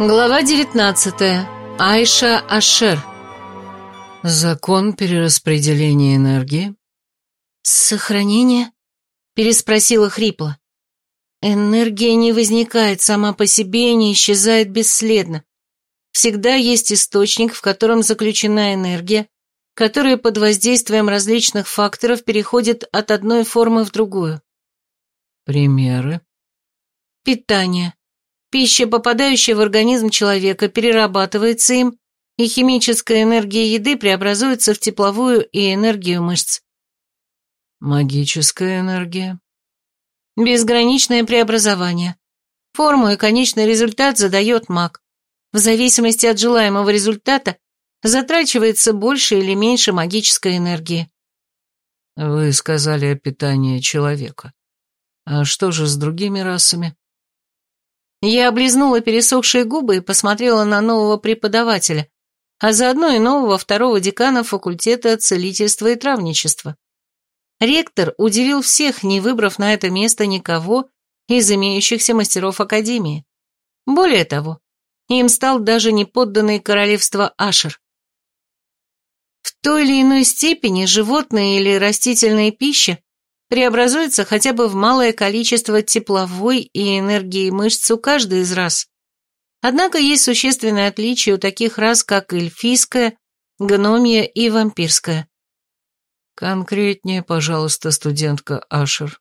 Глава 19. Айша Ашер. Закон перераспределения энергии. Сохранение? Переспросила хрипло. Энергия не возникает сама по себе и не исчезает бесследно. Всегда есть источник, в котором заключена энергия, которая под воздействием различных факторов переходит от одной формы в другую. Примеры. Питание. Пища, попадающая в организм человека, перерабатывается им, и химическая энергия еды преобразуется в тепловую и энергию мышц. Магическая энергия. Безграничное преобразование. Форму и конечный результат задает маг. В зависимости от желаемого результата затрачивается больше или меньше магической энергии. Вы сказали о питании человека. А что же с другими расами? Я облизнула пересохшие губы и посмотрела на нового преподавателя, а заодно и нового второго декана факультета целительства и травничества. Ректор удивил всех, не выбрав на это место никого из имеющихся мастеров Академии. Более того, им стал даже неподданный королевства Ашер. В той или иной степени животные или растительная пища преобразуется хотя бы в малое количество тепловой и энергии мышц у каждой из рас. Однако есть существенное отличие у таких рас, как эльфийская, гномия и вампирская. Конкретнее, пожалуйста, студентка Ашер.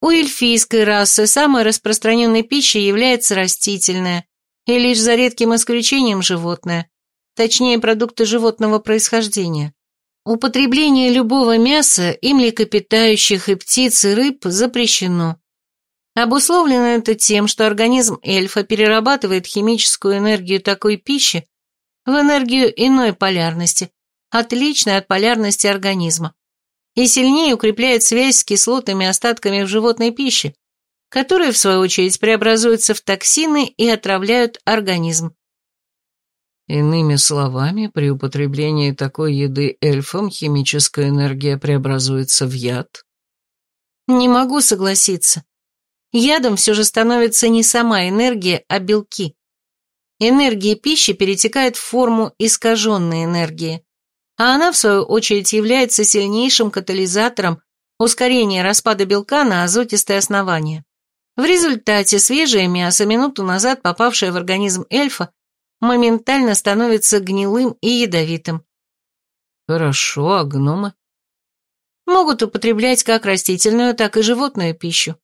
У эльфийской расы самой распространенной пищей является растительная, и лишь за редким исключением животное, точнее продукты животного происхождения. Употребление любого мяса и млекопитающих, и птиц, и рыб запрещено. Обусловлено это тем, что организм эльфа перерабатывает химическую энергию такой пищи в энергию иной полярности, отличной от полярности организма, и сильнее укрепляет связь с кислотными остатками в животной пище, которые, в свою очередь, преобразуются в токсины и отравляют организм. Иными словами, при употреблении такой еды эльфам химическая энергия преобразуется в яд? Не могу согласиться. Ядом все же становится не сама энергия, а белки. Энергия пищи перетекает в форму искаженной энергии, а она, в свою очередь, является сильнейшим катализатором ускорения распада белка на азотистые основания. В результате свежее мясо, минуту назад попавшее в организм эльфа, моментально становится гнилым и ядовитым. Хорошо, а гномы? Могут употреблять как растительную, так и животную пищу.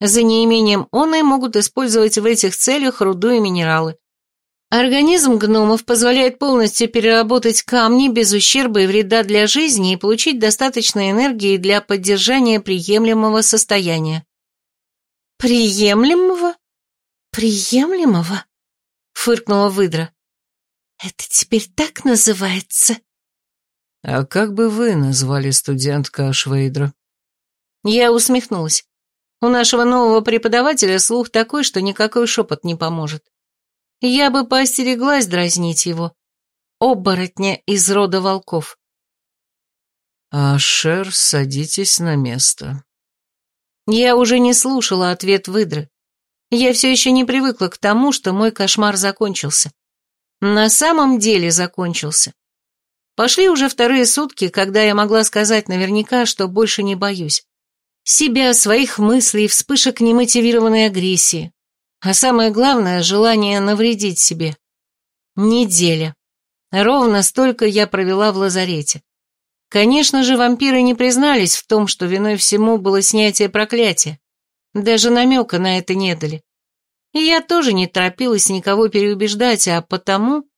За неимением оной могут использовать в этих целях руду и минералы. Организм гномов позволяет полностью переработать камни без ущерба и вреда для жизни и получить достаточно энергии для поддержания приемлемого состояния. Приемлемого? Приемлемого? Фыркнула выдра. «Это теперь так называется?» «А как бы вы назвали студентка Ашвейдра?» Я усмехнулась. У нашего нового преподавателя слух такой, что никакой шепот не поможет. Я бы поостереглась дразнить его. Оборотня из рода волков. «Ашер, садитесь на место». Я уже не слушала ответ выдры. Я все еще не привыкла к тому, что мой кошмар закончился. На самом деле закончился. Пошли уже вторые сутки, когда я могла сказать наверняка, что больше не боюсь. Себя, своих мыслей, вспышек немотивированной агрессии. А самое главное – желание навредить себе. Неделя. Ровно столько я провела в лазарете. Конечно же, вампиры не признались в том, что виной всему было снятие проклятия. Даже намека на это не дали. И я тоже не торопилась никого переубеждать, а потому...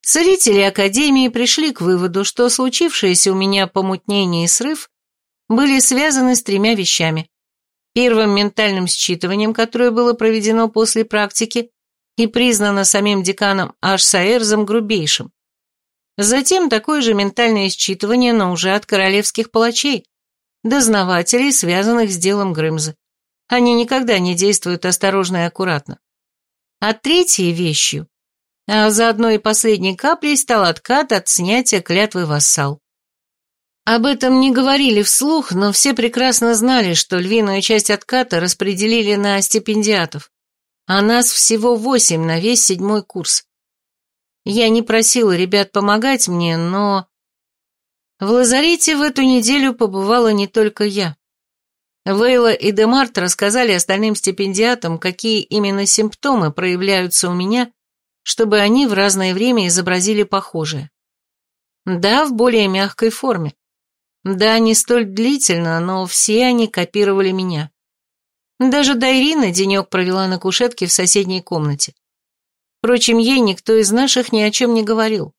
Целители Академии пришли к выводу, что случившееся у меня помутнение и срыв были связаны с тремя вещами. Первым ментальным считыванием, которое было проведено после практики и признано самим деканом Ашсаэрзом грубейшим. Затем такое же ментальное считывание, но уже от королевских палачей, дознавателей, связанных с делом Грымзы. Они никогда не действуют осторожно и аккуратно. А третьей вещью, а заодно и последней каплей стал откат от снятия клятвы вассал. Об этом не говорили вслух, но все прекрасно знали, что львиную часть отката распределили на стипендиатов, А нас всего восемь на весь седьмой курс. Я не просила ребят помогать мне, но... В лазарете в эту неделю побывала не только я. Вейла и Демарт рассказали остальным стипендиатам, какие именно симптомы проявляются у меня, чтобы они в разное время изобразили похожее. Да, в более мягкой форме. Да, не столь длительно, но все они копировали меня. Даже Дайрина денек провела на кушетке в соседней комнате. Впрочем, ей никто из наших ни о чем не говорил.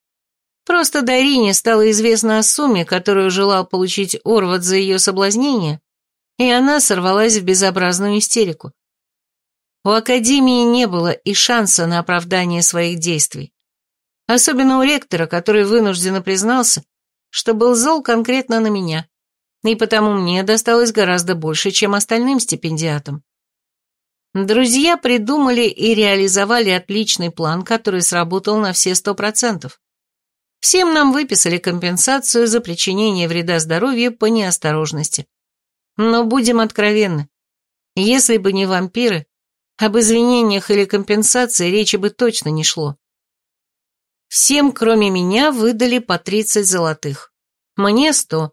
Просто Дайрине стало известно о сумме, которую желал получить Орват за ее соблазнение, и она сорвалась в безобразную истерику. У Академии не было и шанса на оправдание своих действий. Особенно у ректора, который вынужденно признался, что был зол конкретно на меня, и потому мне досталось гораздо больше, чем остальным стипендиатам. Друзья придумали и реализовали отличный план, который сработал на все сто процентов. Всем нам выписали компенсацию за причинение вреда здоровью по неосторожности. Но будем откровенны, если бы не вампиры, об извинениях или компенсации речи бы точно не шло. Всем, кроме меня, выдали по 30 золотых. Мне 100.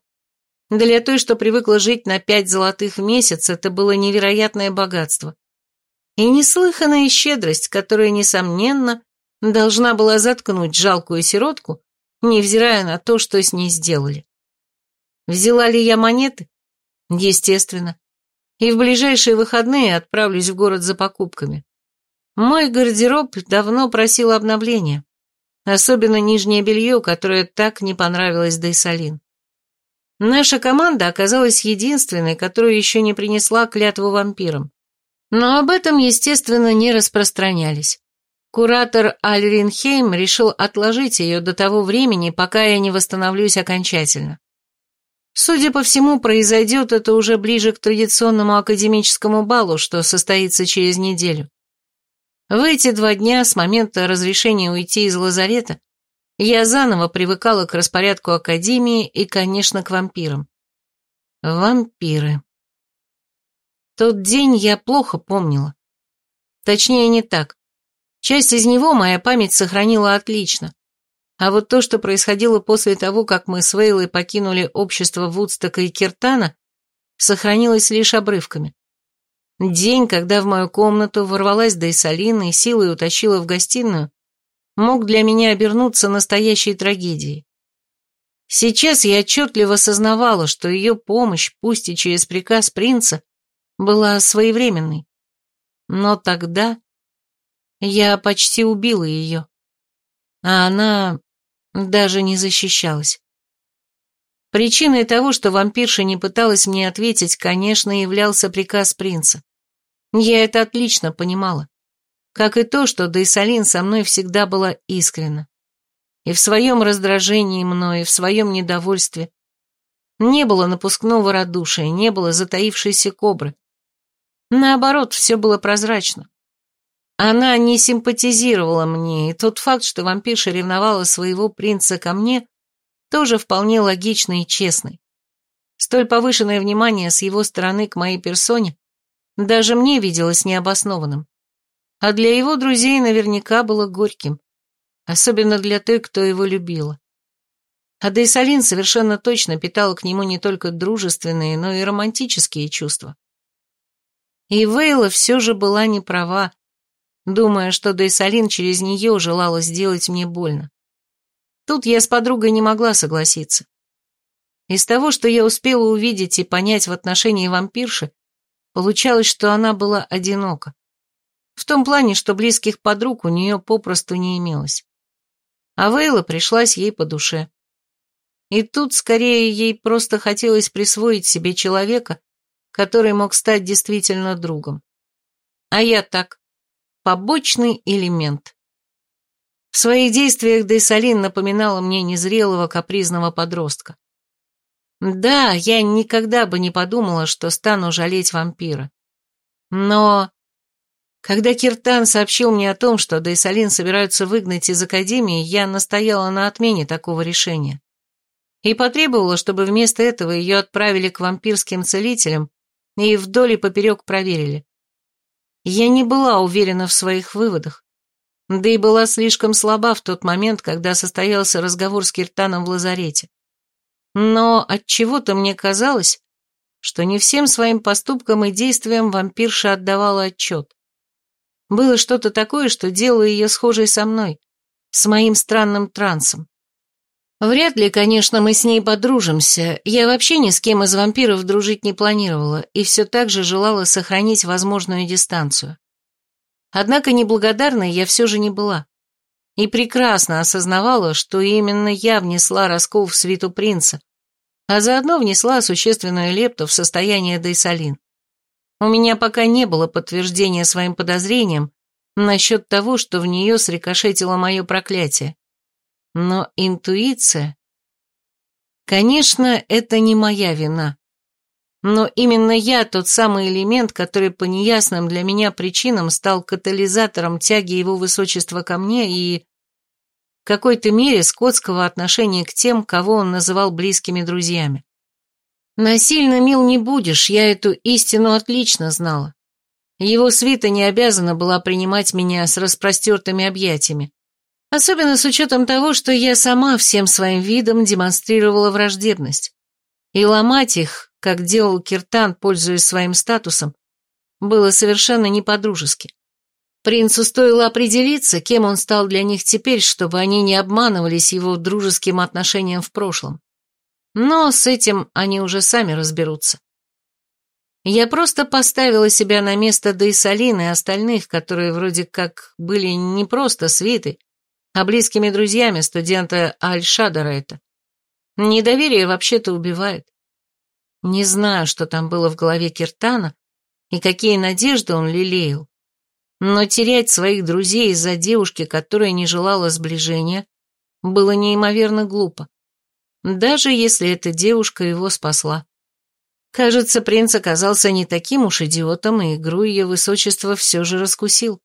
Для той, что привыкла жить на 5 золотых в месяц, это было невероятное богатство. И неслыханная щедрость, которая, несомненно, должна была заткнуть жалкую сиротку, невзирая на то, что с ней сделали. Взяла ли я монеты? Естественно. И в ближайшие выходные отправлюсь в город за покупками. Мой гардероб давно просил обновления. Особенно нижнее белье, которое так не понравилось Дейсалин. Наша команда оказалась единственной, которая еще не принесла клятву вампирам. Но об этом, естественно, не распространялись. Куратор Альринхейм решил отложить ее до того времени, пока я не восстановлюсь окончательно. Судя по всему, произойдет это уже ближе к традиционному академическому балу, что состоится через неделю. В эти два дня с момента разрешения уйти из лазарета я заново привыкала к распорядку Академии и, конечно, к вампирам. Вампиры. Тот день я плохо помнила. Точнее, не так. Часть из него моя память сохранила отлично. А вот то, что происходило после того, как мы с Вейлой покинули общество Вудстока и Киртана, сохранилось лишь обрывками. День, когда в мою комнату ворвалась Дейсалина и силой утащила в гостиную, мог для меня обернуться настоящей трагедией. Сейчас я отчетливо осознавала, что ее помощь, пусть и через приказ принца, была своевременной. Но тогда я почти убила ее, а она даже не защищалась. Причиной того, что вампирша не пыталась мне ответить, конечно, являлся приказ принца. Я это отлично понимала. Как и то, что Дейсалин со мной всегда была искренна. И в своем раздражении мной, и в своем недовольстве. Не было напускного радушия, не было затаившейся кобры. Наоборот, все было прозрачно. Она не симпатизировала мне, и тот факт, что вампирша ревновала своего принца ко мне, тоже вполне логичный и честный. Столь повышенное внимание с его стороны к моей персоне даже мне виделось необоснованным. А для его друзей наверняка было горьким, особенно для той, кто его любила. А Дейсалин совершенно точно питала к нему не только дружественные, но и романтические чувства. И Вейла все же была не права, думая, что Дейсалин через нее желала сделать мне больно. Тут я с подругой не могла согласиться. Из того, что я успела увидеть и понять в отношении вампирши, Получалось, что она была одинока. В том плане, что близких подруг у нее попросту не имелось. А Вейла пришлась ей по душе. И тут, скорее, ей просто хотелось присвоить себе человека, который мог стать действительно другом. А я так, побочный элемент. В своих действиях Дейсалин напоминала мне незрелого капризного подростка. Да, я никогда бы не подумала, что стану жалеть вампира. Но... Когда Киртан сообщил мне о том, что Дейсалин собираются выгнать из Академии, я настояла на отмене такого решения. И потребовала, чтобы вместо этого ее отправили к вампирским целителям и вдоль и поперек проверили. Я не была уверена в своих выводах, да и была слишком слаба в тот момент, когда состоялся разговор с Киртаном в лазарете. Но от чего то мне казалось, что не всем своим поступкам и действиям вампирша отдавала отчет. Было что-то такое, что делало ее схожей со мной, с моим странным трансом. Вряд ли, конечно, мы с ней подружимся. Я вообще ни с кем из вампиров дружить не планировала и все так же желала сохранить возможную дистанцию. Однако неблагодарной я все же не была. И прекрасно осознавала, что именно я внесла раскол в свиту принца, а заодно внесла существенную лепту в состояние Дейсалин. У меня пока не было подтверждения своим подозрениям насчет того, что в нее срикошетило мое проклятие. Но интуиция... Конечно, это не моя вина. Но именно я тот самый элемент, который по неясным для меня причинам стал катализатором тяги его высочества ко мне и... в какой-то мере скотского отношения к тем, кого он называл близкими друзьями. Насильно мил не будешь, я эту истину отлично знала. Его свита не обязана была принимать меня с распростертыми объятиями. Особенно с учетом того, что я сама всем своим видом демонстрировала враждебность. И ломать их, как делал Киртан, пользуясь своим статусом, было совершенно не по-дружески. Принцу стоило определиться, кем он стал для них теперь, чтобы они не обманывались его дружеским отношением в прошлом. Но с этим они уже сами разберутся. Я просто поставила себя на место Дейсалины и остальных, которые вроде как были не просто свиты, а близкими друзьями студента Аль-Шадара это. Недоверие вообще-то убивает. Не знаю, что там было в голове Киртана и какие надежды он лелеял, но терять своих друзей из-за девушки, которая не желала сближения, было неимоверно глупо даже если эта девушка его спасла. Кажется, принц оказался не таким уж идиотом, и игру ее высочества все же раскусил.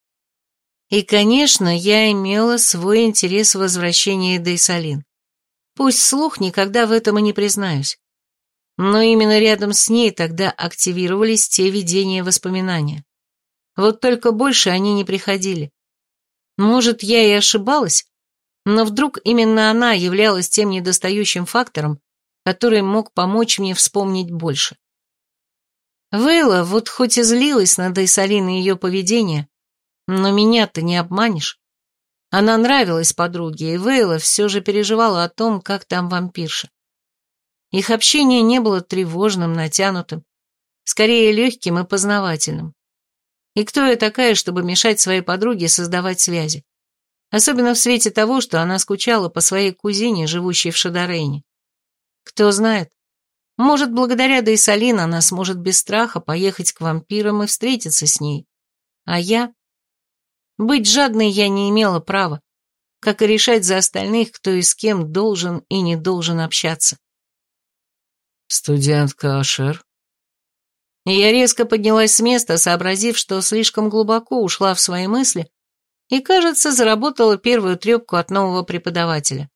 И, конечно, я имела свой интерес в возвращении Дейсалин. Пусть слух никогда в этом и не признаюсь. Но именно рядом с ней тогда активировались те видения воспоминания. Вот только больше они не приходили. Может, я и ошибалась, но вдруг именно она являлась тем недостающим фактором, который мог помочь мне вспомнить больше. Вейла вот хоть и злилась на Дайсалин и ее поведение, но меня-то не обманешь. Она нравилась подруге, и Вейла все же переживала о том, как там вампирша. Их общение не было тревожным, натянутым, скорее легким и познавательным. И кто я такая, чтобы мешать своей подруге создавать связи? Особенно в свете того, что она скучала по своей кузине, живущей в Шадарейне. Кто знает, может, благодаря Дейсалин она сможет без страха поехать к вампирам и встретиться с ней. А я? Быть жадной я не имела права, как и решать за остальных, кто и с кем должен и не должен общаться. «Студентка Ашер?» Я резко поднялась с места, сообразив, что слишком глубоко ушла в свои мысли и, кажется, заработала первую трепку от нового преподавателя.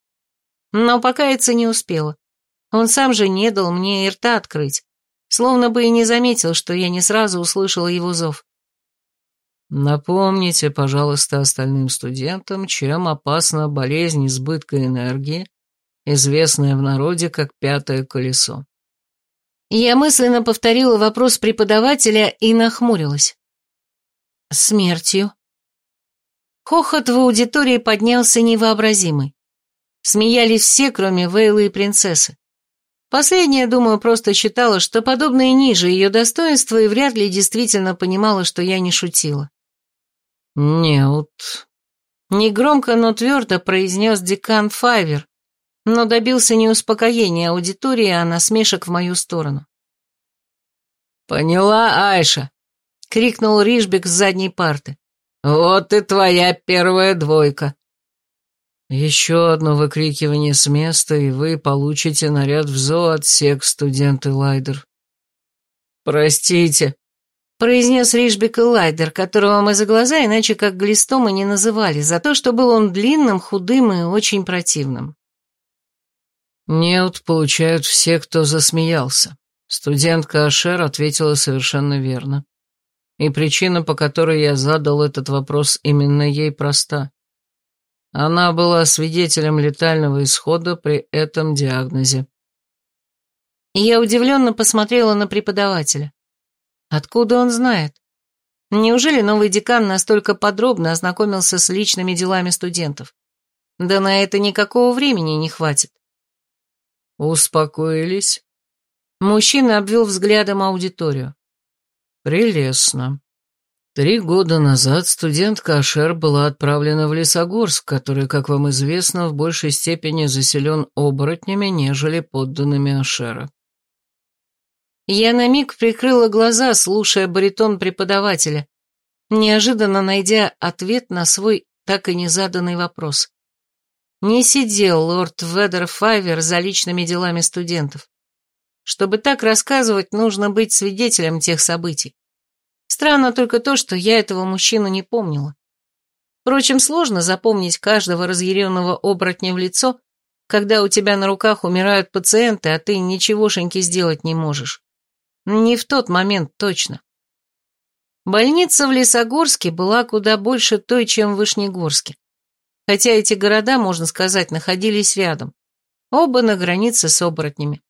Но покаяться не успела. Он сам же не дал мне и рта открыть, словно бы и не заметил, что я не сразу услышала его зов. Напомните, пожалуйста, остальным студентам, чем опасна болезнь избытка энергии, известная в народе как пятое колесо. Я мысленно повторила вопрос преподавателя и нахмурилась. Смертью. Хохот в аудитории поднялся невообразимый. Смеялись все, кроме Вейлы и принцессы. Последняя, думаю, просто считала, что подобное ниже ее достоинства и вряд ли действительно понимала, что я не шутила. «Нет», — негромко, но твердо произнес декан Файвер, но добился не успокоения аудитории, а насмешек в мою сторону. «Поняла, Айша!» — крикнул Ришбек с задней парты. «Вот и твоя первая двойка». «Еще одно выкрикивание с места, и вы получите наряд в зоотсек, студенты Лайдер». «Простите», — произнес Ришбек и Лайдер, которого мы за глаза иначе как глистом и не называли, за то, что был он длинным, худым и очень противным. «Неуд получают все, кто засмеялся». Студентка Ашер ответила совершенно верно. И причина, по которой я задал этот вопрос, именно ей проста. Она была свидетелем летального исхода при этом диагнозе. Я удивленно посмотрела на преподавателя. Откуда он знает? Неужели новый декан настолько подробно ознакомился с личными делами студентов? Да на это никакого времени не хватит. Успокоились? Мужчина обвел взглядом аудиторию. Прелестно. Три года назад студентка Ашер была отправлена в Лесогорск, который, как вам известно, в большей степени заселен оборотнями, нежели подданными Ашера. Я на миг прикрыла глаза, слушая баритон преподавателя, неожиданно найдя ответ на свой так и незаданный вопрос. Не сидел лорд Ведерфайвер за личными делами студентов. Чтобы так рассказывать, нужно быть свидетелем тех событий. Странно только то, что я этого мужчину не помнила. Впрочем, сложно запомнить каждого разъяренного оборотня в лицо, когда у тебя на руках умирают пациенты, а ты ничегошеньки сделать не можешь. Не в тот момент точно. Больница в Лесогорске была куда больше той, чем в Вышнегорске. Хотя эти города, можно сказать, находились рядом. Оба на границе с оборотнями.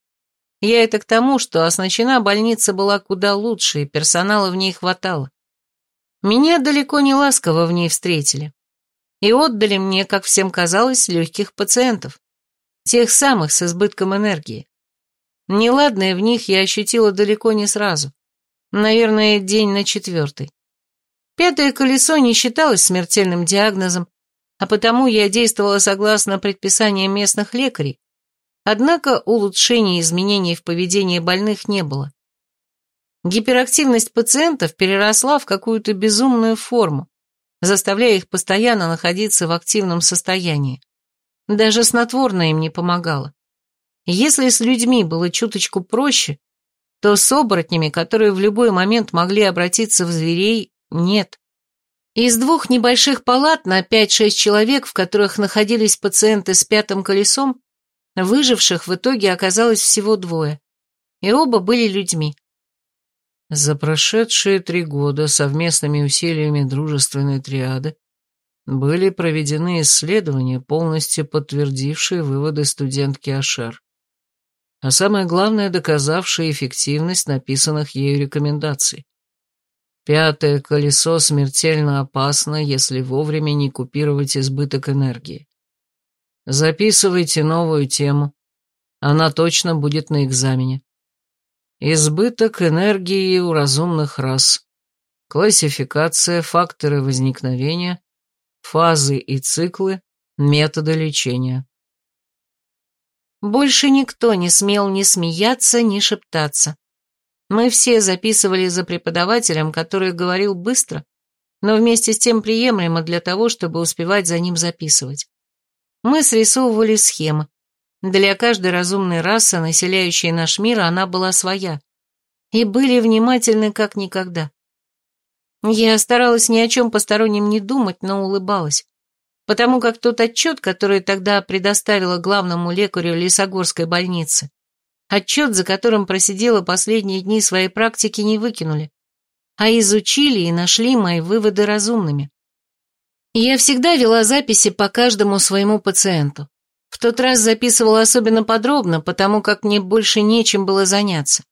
Я это к тому, что оснащена больница была куда лучше, и персонала в ней хватало. Меня далеко не ласково в ней встретили. И отдали мне, как всем казалось, легких пациентов. Тех самых с избытком энергии. Неладное в них я ощутила далеко не сразу. Наверное, день на четвертый. Пятое колесо не считалось смертельным диагнозом, а потому я действовала согласно предписаниям местных лекарей, Однако улучшений и изменений в поведении больных не было. Гиперактивность пациентов переросла в какую-то безумную форму, заставляя их постоянно находиться в активном состоянии. Даже снотворное им не помогало. Если с людьми было чуточку проще, то с оборотнями, которые в любой момент могли обратиться в зверей, нет. Из двух небольших палат на 5-6 человек, в которых находились пациенты с пятым колесом, Выживших в итоге оказалось всего двое, и оба были людьми. За прошедшие три года совместными усилиями дружественной триады были проведены исследования, полностью подтвердившие выводы студентки Ашер, а самое главное, доказавшие эффективность написанных ею рекомендаций. Пятое колесо смертельно опасно, если вовремя не купировать избыток энергии. Записывайте новую тему. Она точно будет на экзамене. Избыток энергии у разумных рас. Классификация, факторы возникновения, фазы и циклы, методы лечения. Больше никто не смел ни смеяться, ни шептаться. Мы все записывали за преподавателем, который говорил быстро, но вместе с тем приемлемо для того, чтобы успевать за ним записывать мы срисовывали схемы. Для каждой разумной расы, населяющей наш мир, она была своя. И были внимательны как никогда. Я старалась ни о чем постороннем не думать, но улыбалась. Потому как тот отчет, который тогда предоставила главному лекарю Лесогорской больницы, отчет, за которым просидела последние дни своей практики, не выкинули, а изучили и нашли мои выводы разумными. Я всегда вела записи по каждому своему пациенту. В тот раз записывала особенно подробно, потому как мне больше нечем было заняться.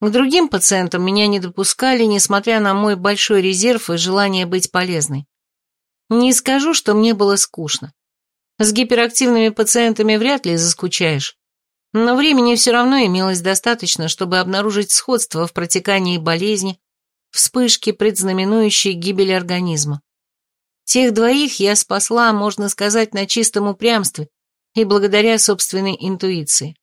К другим пациентам меня не допускали, несмотря на мой большой резерв и желание быть полезной. Не скажу, что мне было скучно. С гиперактивными пациентами вряд ли заскучаешь. Но времени все равно имелось достаточно, чтобы обнаружить сходство в протекании болезни, вспышки, предзнаменующие гибель организма. Тех двоих я спасла, можно сказать, на чистом упрямстве и благодаря собственной интуиции.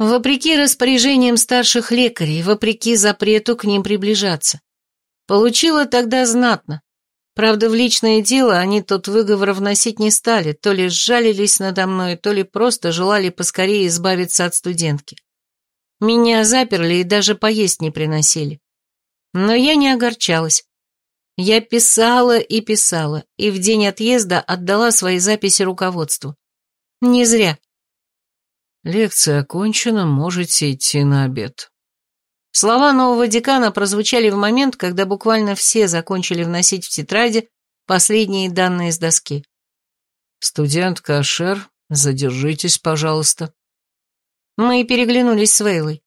Вопреки распоряжениям старших лекарей, вопреки запрету к ним приближаться. Получила тогда знатно. Правда, в личное дело они тот выговор вносить не стали, то ли сжалились надо мной, то ли просто желали поскорее избавиться от студентки. Меня заперли и даже поесть не приносили. Но я не огорчалась. Я писала и писала, и в день отъезда отдала свои записи руководству. Не зря. Лекция окончена, можете идти на обед. Слова нового декана прозвучали в момент, когда буквально все закончили вносить в тетради последние данные с доски. «Студент Кашер, задержитесь, пожалуйста». Мы переглянулись с Вейлой.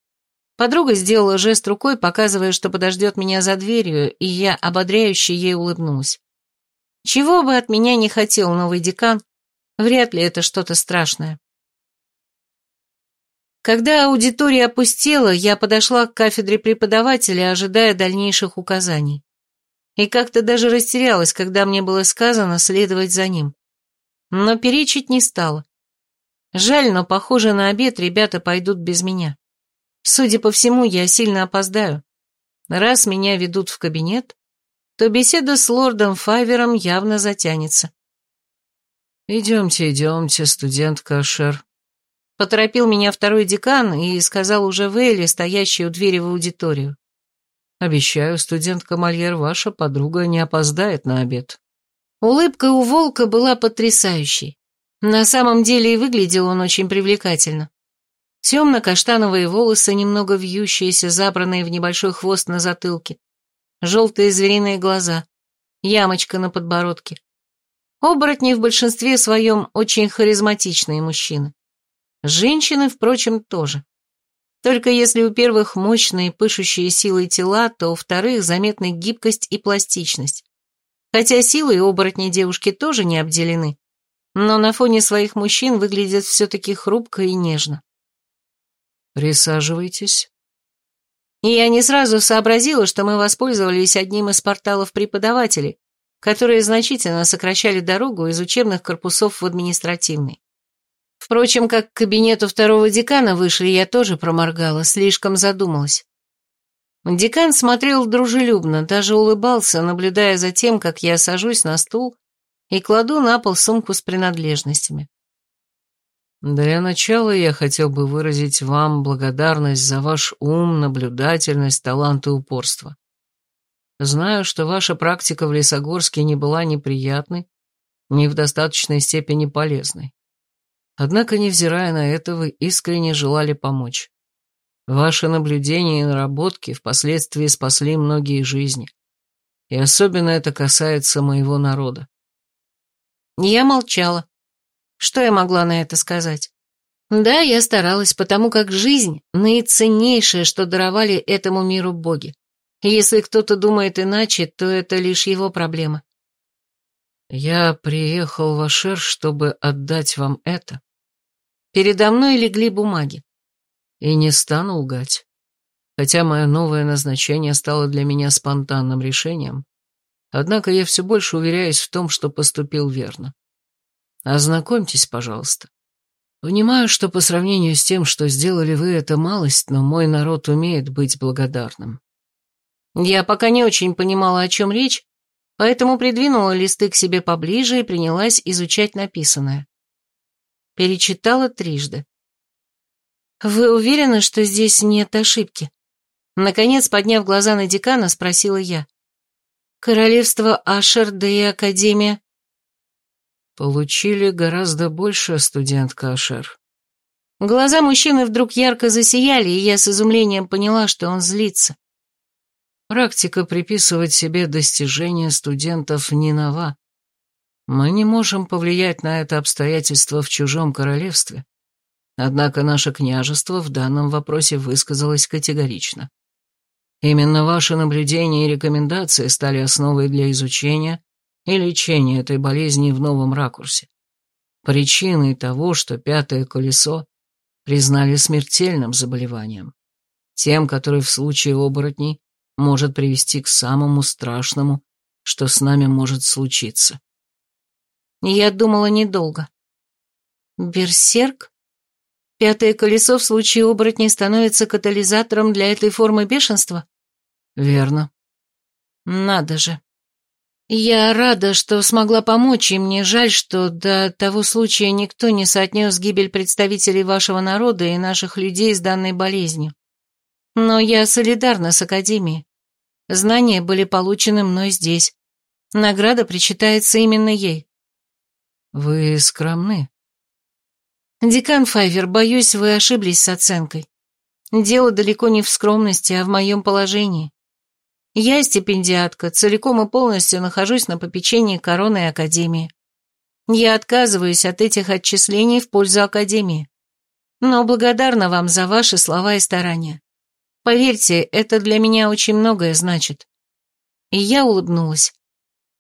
Подруга сделала жест рукой, показывая, что подождет меня за дверью, и я ободряюще ей улыбнулась. Чего бы от меня не хотел новый декан, вряд ли это что-то страшное. Когда аудитория опустела, я подошла к кафедре преподавателя, ожидая дальнейших указаний. И как-то даже растерялась, когда мне было сказано следовать за ним. Но перечить не стала. Жаль, но, похоже, на обед ребята пойдут без меня. Судя по всему, я сильно опоздаю. Раз меня ведут в кабинет, то беседа с лордом Файвером явно затянется. «Идемте, идемте, студент Кашер», Поторопил меня второй декан и сказал уже Вейли, стоящий у двери в аудиторию. «Обещаю, студентка Мольер, ваша подруга не опоздает на обед». Улыбка у волка была потрясающей. На самом деле и выглядел он очень привлекательно. Темно-каштановые волосы, немного вьющиеся, забранные в небольшой хвост на затылке, желтые звериные глаза, ямочка на подбородке. Оборотни в большинстве своем очень харизматичные мужчины. Женщины, впрочем, тоже. Только если у первых мощные, пышущие силой тела, то у вторых заметны гибкость и пластичность. Хотя силой оборотни девушки тоже не обделены, но на фоне своих мужчин выглядят все-таки хрупко и нежно. «Присаживайтесь». И я не сразу сообразила, что мы воспользовались одним из порталов преподавателей, которые значительно сокращали дорогу из учебных корпусов в административный. Впрочем, как к кабинету второго декана вышли, я тоже проморгала, слишком задумалась. Декан смотрел дружелюбно, даже улыбался, наблюдая за тем, как я сажусь на стул и кладу на пол сумку с принадлежностями. Для начала я хотел бы выразить вам благодарность за ваш ум, наблюдательность, талант и упорство. Знаю, что ваша практика в Лесогорске не была неприятной, ни в достаточной степени полезной. Однако, невзирая на это, вы искренне желали помочь. Ваши наблюдения и наработки впоследствии спасли многие жизни. И особенно это касается моего народа. Я молчала. Что я могла на это сказать? Да, я старалась, потому как жизнь — наиценнейшее, что даровали этому миру боги. Если кто-то думает иначе, то это лишь его проблема. Я приехал в Ашер, чтобы отдать вам это. Передо мной легли бумаги. И не стану лгать. Хотя мое новое назначение стало для меня спонтанным решением, однако я все больше уверяюсь в том, что поступил верно. Ознакомьтесь, пожалуйста. Понимаю, что по сравнению с тем, что сделали вы, это малость, но мой народ умеет быть благодарным. Я пока не очень понимала, о чем речь, поэтому придвинула листы к себе поближе и принялась изучать написанное. Перечитала трижды. «Вы уверены, что здесь нет ошибки?» Наконец, подняв глаза на декана, спросила я. «Королевство Ашер, да и Академия...» «Получили гораздо больше, студентка Ашер». Глаза мужчины вдруг ярко засияли, и я с изумлением поняла, что он злится. Практика приписывать себе достижения студентов не нова. Мы не можем повлиять на это обстоятельство в чужом королевстве. Однако наше княжество в данном вопросе высказалось категорично. Именно ваши наблюдения и рекомендации стали основой для изучения и лечения этой болезни в новом ракурсе. Причиной того, что пятое колесо признали смертельным заболеванием, тем, которое в случае оборотней может привести к самому страшному, что с нами может случиться. Я думала недолго. Берсерк? Пятое колесо в случае оборотней становится катализатором для этой формы бешенства? Верно. Надо же. Я рада, что смогла помочь, и мне жаль, что до того случая никто не соотнес гибель представителей вашего народа и наших людей с данной болезнью. Но я солидарна с Академией. Знания были получены мной здесь. Награда причитается именно ей. Вы скромны. Декан Файвер, боюсь, вы ошиблись с оценкой. Дело далеко не в скромности, а в моем положении. Я стипендиатка, целиком и полностью нахожусь на попечении короны и академии. Я отказываюсь от этих отчислений в пользу академии. Но благодарна вам за ваши слова и старания. Поверьте, это для меня очень многое значит. И я улыбнулась.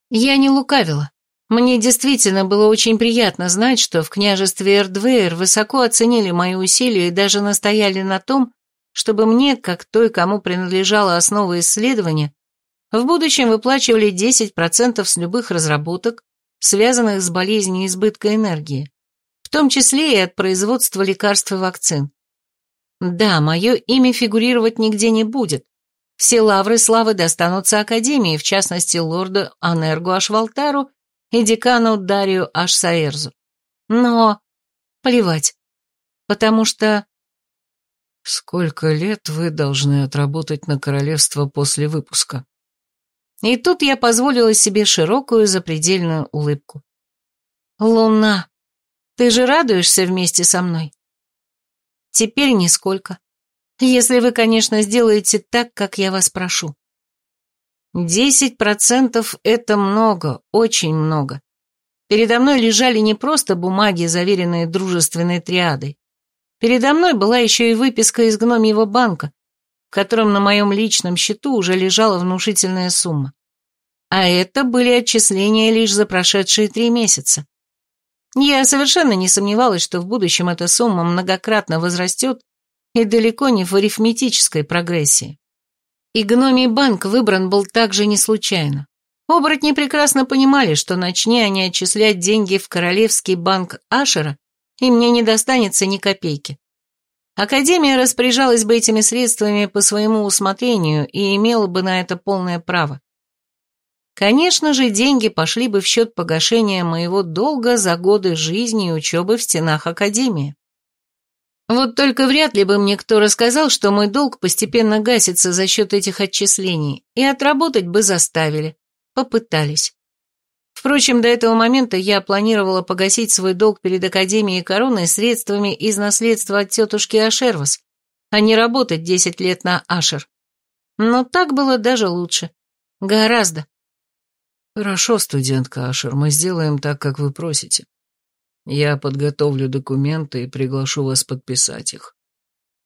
Я не лукавила. Мне действительно было очень приятно знать, что в княжестве Эрдвейр высоко оценили мои усилия и даже настояли на том, чтобы мне, как той, кому принадлежала основа исследования, в будущем выплачивали 10% с любых разработок, связанных с болезнью избытка энергии, в том числе и от производства лекарств и вакцин. Да, мое имя фигурировать нигде не будет. Все лавры славы достанутся Академии, в частности, лорду Анергу Ашвалтару и декану Дарию Ашсаэрзу. Но плевать, потому что Сколько лет вы должны отработать на королевство после выпуска? И тут я позволила себе широкую запредельную улыбку. Луна, ты же радуешься вместе со мной? Теперь нисколько. Если вы, конечно, сделаете так, как я вас прошу. Десять процентов — это много, очень много. Передо мной лежали не просто бумаги, заверенные дружественной триадой. Передо мной была еще и выписка из гномьего банка, в котором на моем личном счету уже лежала внушительная сумма. А это были отчисления лишь за прошедшие три месяца. Я совершенно не сомневалась, что в будущем эта сумма многократно возрастет и далеко не в арифметической прогрессии. И гномий банк выбран был также не случайно. Оборотни прекрасно понимали, что начни они отчислять деньги в Королевский банк Ашера, и мне не достанется ни копейки. Академия распоряжалась бы этими средствами по своему усмотрению и имела бы на это полное право. Конечно же, деньги пошли бы в счет погашения моего долга за годы жизни и учебы в стенах Академии. Вот только вряд ли бы мне кто рассказал, что мой долг постепенно гасится за счет этих отчислений, и отработать бы заставили, попытались. Впрочем, до этого момента я планировала погасить свой долг перед Академией Короны средствами из наследства от тетушки Ашервас, а не работать 10 лет на Ашер. Но так было даже лучше. Гораздо. Хорошо, студентка Ашер, мы сделаем так, как вы просите. Я подготовлю документы и приглашу вас подписать их.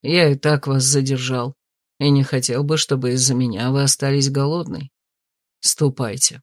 Я и так вас задержал, и не хотел бы, чтобы из-за меня вы остались голодной. Ступайте.